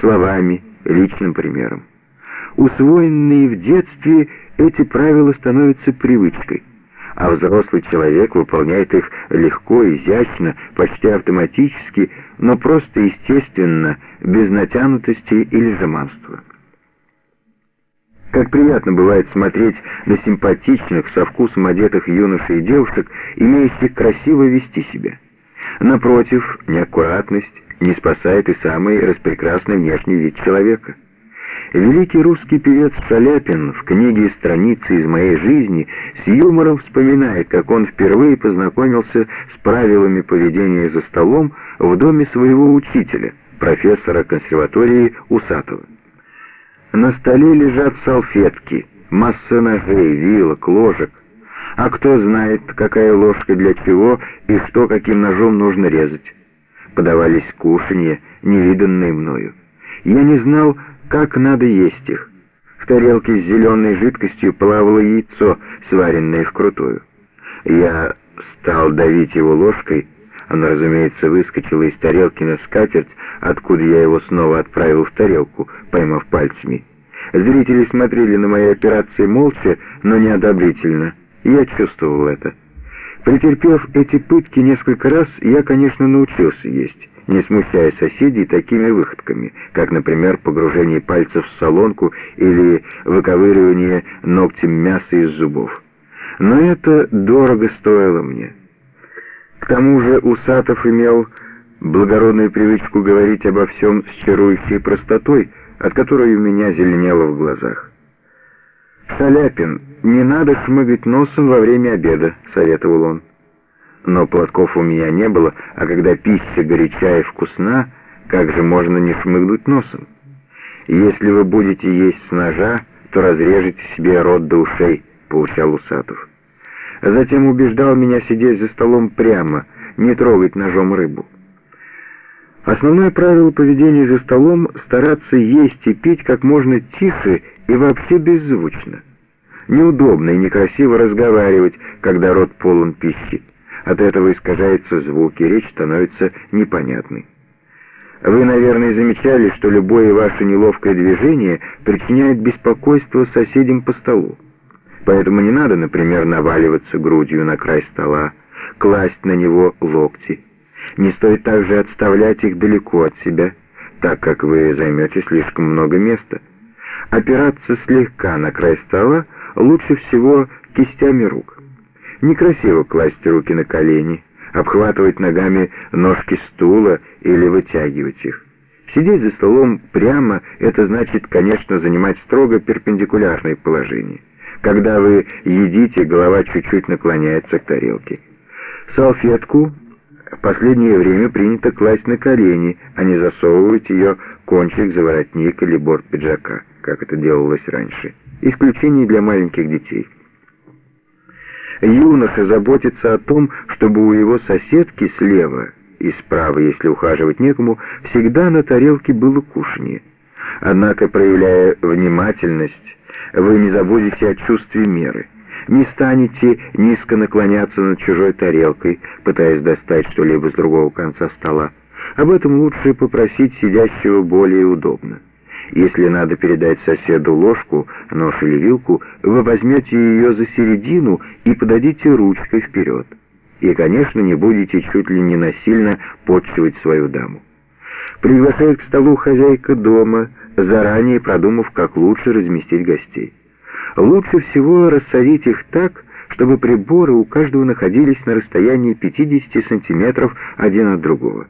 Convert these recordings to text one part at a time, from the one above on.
словами, личным примером. Усвоенные в детстве эти правила становятся привычкой, а взрослый человек выполняет их легко, изящно, почти автоматически, но просто естественно, без натянутости или жеманства. Как приятно бывает смотреть на симпатичных, со вкусом одетых юношей и девушек, имеющих красиво вести себя. Напротив, неаккуратность не спасает и самый распрекрасный внешний вид человека. Великий русский певец Шаляпин в книге «Страницы из моей жизни» с юмором вспоминает, как он впервые познакомился с правилами поведения за столом в доме своего учителя, профессора консерватории Усатова. На столе лежат салфетки, масса ножей, вилок, ложек. А кто знает, какая ложка для чего и что каким ножом нужно резать. Подавались кушанья, невиданные мною. Я не знал, как надо есть их. В тарелке с зеленой жидкостью плавало яйцо, сваренное вкрутую. Я стал давить его ложкой, оно, разумеется, выскочило из тарелки на скатерть, откуда я его снова отправил в тарелку, поймав пальцами. Зрители смотрели на мои операции молча, но неодобрительно. Я чувствовал это. Претерпев эти пытки несколько раз, я, конечно, научился есть, не смущая соседей такими выходками, как, например, погружение пальцев в солонку или выковыривание ногтем мяса из зубов. Но это дорого стоило мне. К тому же Усатов имел благородную привычку говорить обо всем с чарующей простотой, от которой у меня зеленело в глазах. «Шаляпин, не надо шмыгать носом во время обеда», — советовал он. Но платков у меня не было, а когда пища горяча и вкусна, как же можно не шмыгнуть носом? «Если вы будете есть с ножа, то разрежете себе рот до ушей», — поучал Усатов. Затем убеждал меня сидеть за столом прямо, не трогать ножом рыбу. Основное правило поведения за столом — стараться есть и пить как можно тише и вообще беззвучно. Неудобно и некрасиво разговаривать, когда рот полон пищи. От этого искажаются звуки, речь становится непонятной. Вы, наверное, замечали, что любое ваше неловкое движение причиняет беспокойство соседям по столу. Поэтому не надо, например, наваливаться грудью на край стола, класть на него локти. Не стоит также отставлять их далеко от себя, так как вы займете слишком много места. Опираться слегка на край стола лучше всего кистями рук. Некрасиво класть руки на колени, обхватывать ногами ножки стула или вытягивать их. Сидеть за столом прямо — это значит, конечно, занимать строго перпендикулярное положение. Когда вы едите, голова чуть-чуть наклоняется к тарелке. Салфетку в последнее время принято класть на колени, а не засовывать ее кончик за воротник или борт пиджака, как это делалось раньше. Исключение для маленьких детей. Юноша заботится о том, чтобы у его соседки слева и справа, если ухаживать некому, всегда на тарелке было кушанье. Однако, проявляя внимательность, вы не забудете о чувстве меры. Не станете низко наклоняться над чужой тарелкой, пытаясь достать что-либо с другого конца стола. Об этом лучше попросить сидящего более удобно. Если надо передать соседу ложку, нож или вилку, вы возьмете ее за середину и подадите ручкой вперед. И, конечно, не будете чуть ли не насильно подчивать свою даму. Приглашает к столу хозяйка дома, заранее продумав, как лучше разместить гостей. Лучше всего рассадить их так, чтобы приборы у каждого находились на расстоянии 50 сантиметров один от другого.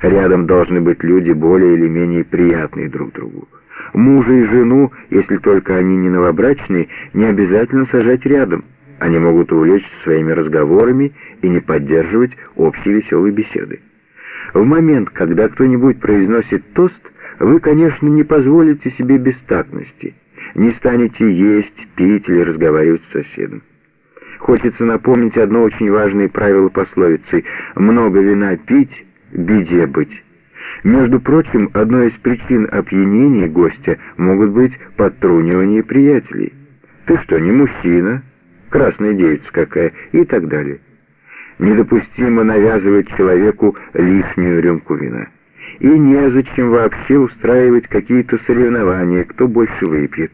Рядом должны быть люди более или менее приятные друг другу. Мужа и жену, если только они не новобрачные, не обязательно сажать рядом. Они могут увлечься своими разговорами и не поддерживать общей веселой беседы. В момент, когда кто-нибудь произносит тост, вы, конечно, не позволите себе бестактности, не станете есть, пить или разговаривать с соседом. Хочется напомнить одно очень важное правило пословицы «много вина пить, беде быть». Между прочим, одной из причин опьянения гостя могут быть подтрунивание приятелей. «Ты что, не мужчина? Красная девица какая?» и так далее. Недопустимо навязывать человеку лишнюю рюмку вина. И незачем вообще устраивать какие-то соревнования, кто больше выпьет.